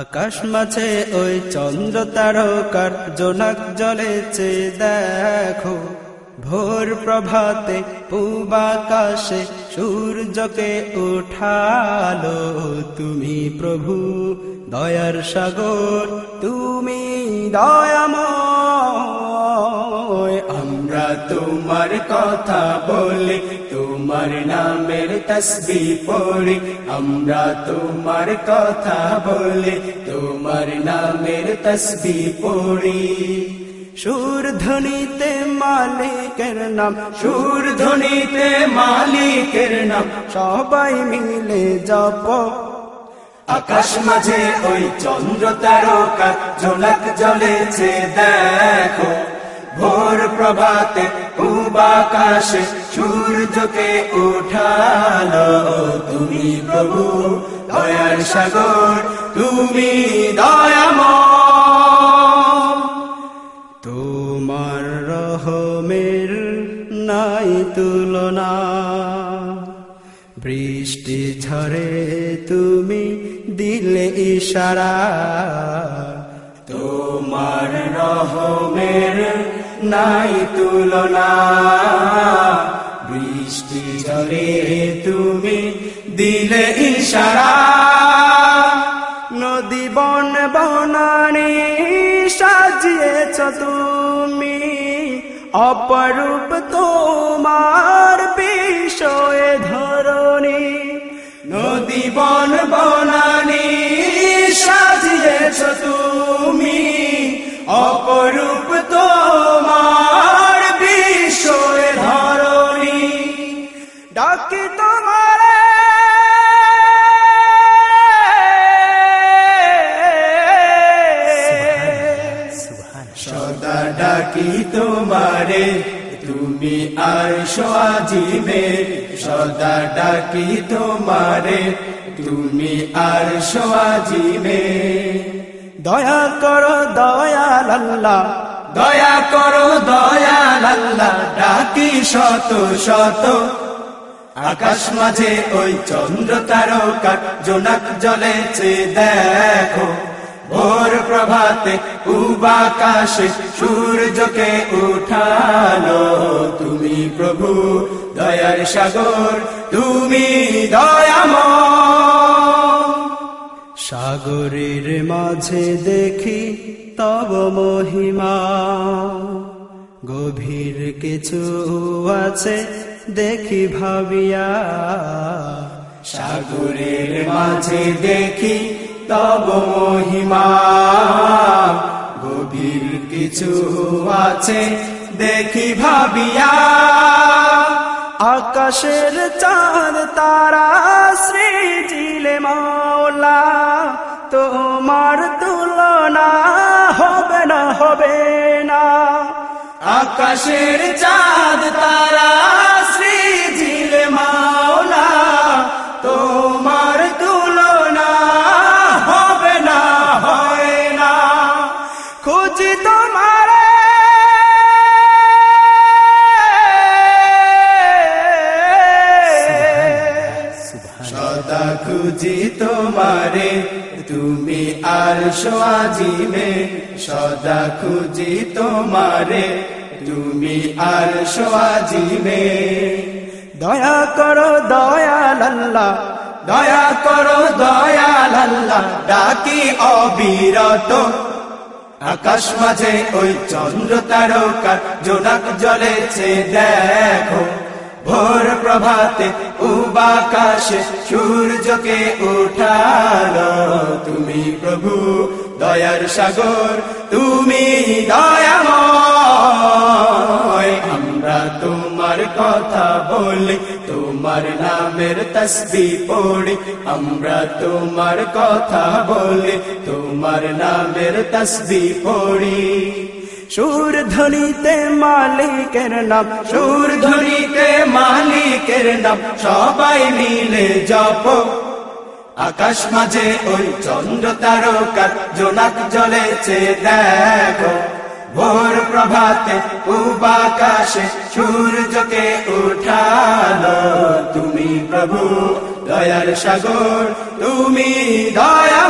আকাশ মাঝে ওই চন্দ্র তারকার জোনাক জ্বলেছে, দেখো। ভোর প্রভাতে পূবাকাশে সূর্যকে উঠালো। তুমি প্রভু দয়ার সাগর, তুমি দয়াময়। আমরা তোমার কথা বলি তোমার নামের তসবি পড়ি, আমরা তোমার কথা বলি তোমার নামের তসবি পড়ি। সুর ধ্বনিতে মালিকের নাম, সুর ধ্বনিতে মালিকের নাম, সবাই মিলে জপ। আকাশ মাঝে ওই চন্দ্র তারকা জোনাক জ্বলেছে, দেখো। ভোর প্রভাতে পূবাকাশে সূর্যকে উঠালো। তুমি প্রভু, দয়ার সাগর, তুমি দয়াময়। তোমার রহমের নাই তুলনা। বৃষ্টি ঝরে তুমি দিলে ইশারা। তোমার রহমের নাই তুলনা। বৃষ্টি ঝরে তুমি দিলে ইশারা। নদী বন বনানি সাজিয়েছ তুমি। অপরূপ তোমার বিষয়ে ধরণী। নদী বন বনানি অপরূপ তোমার বিষয় ধরণী। ডাকি তোমার। সদা ডাকি তোমারে, তুমি আর সোয়াজিবে সদা ডাকি তোমারে, তুমি আর সোয়াজিবে দয়া করো, দয়াল আল্লাহ। দয়া করো, দয়াল আল্লাহ, ডাকি শত শত। আকাশ মাঝে ওই চন্দ্র তারকা, জোনাক জ্বলেছে, দেখো। ভোর প্রভাতে উবাকাশে সূর্যকে উঠালো। তুমি প্রভু, দয়ার সাগর, তুমি দয়াময়। সাগরের মাঝে দেখি তব মহিমা। গভীর কিছু আছে দেখি ভাবিয়া। সাগরের মাঝে দেখি তব মহিমা। গভীর কিছু আছে দেখি ভাবিয়া। আকাশের চাঁদ, তারা সৃজিলে মাওলা। তোমার তুলনা হবে না হবে না। আকাশের চাঁদ তারা সৃজিল মাওলা তোমার তুলনা হবে না হয় না। খুঁজি তোমার। সদা খুঁজি তোমারে। তুমি আর সোয়াজিবে সদা খুঁজি তোমারে, তুমি আর সোয়াজিবে দয়া করো দয়াল আল্লাহ, দয়া করো দয়াল আল্লাহ, ডাকি অবিরত। আকাশ মাঝে ওই চন্দ্র তারকা জোনাক জ্বলেছে, দেখো। ভোর প্রভাতে উবাকাশে সূর্যকে উঠালো। তুমি প্রভু, দয়ার সাগর, তুমি দয়াময়। আমরা তোমার কথা বলি, তোমার নামের তসবি পড়ি। আমরা তোমার কথা বলি, তোমার নামের তসবি পড়ি। সুর ধ্বনিতে মালিকের নাম, সুর ধ্বনিতে মালিকের নাম, সবাই মিলে জপ। আকাশ মাঝে ওই চন্দ্র তারকার জোনাক জ্বলেছে, দেখো। ভোর প্রভাতে উবাকাশে সূর্যকে উঠালো। তুমি প্রভু, দয়ার সাগর, তুমি দয়া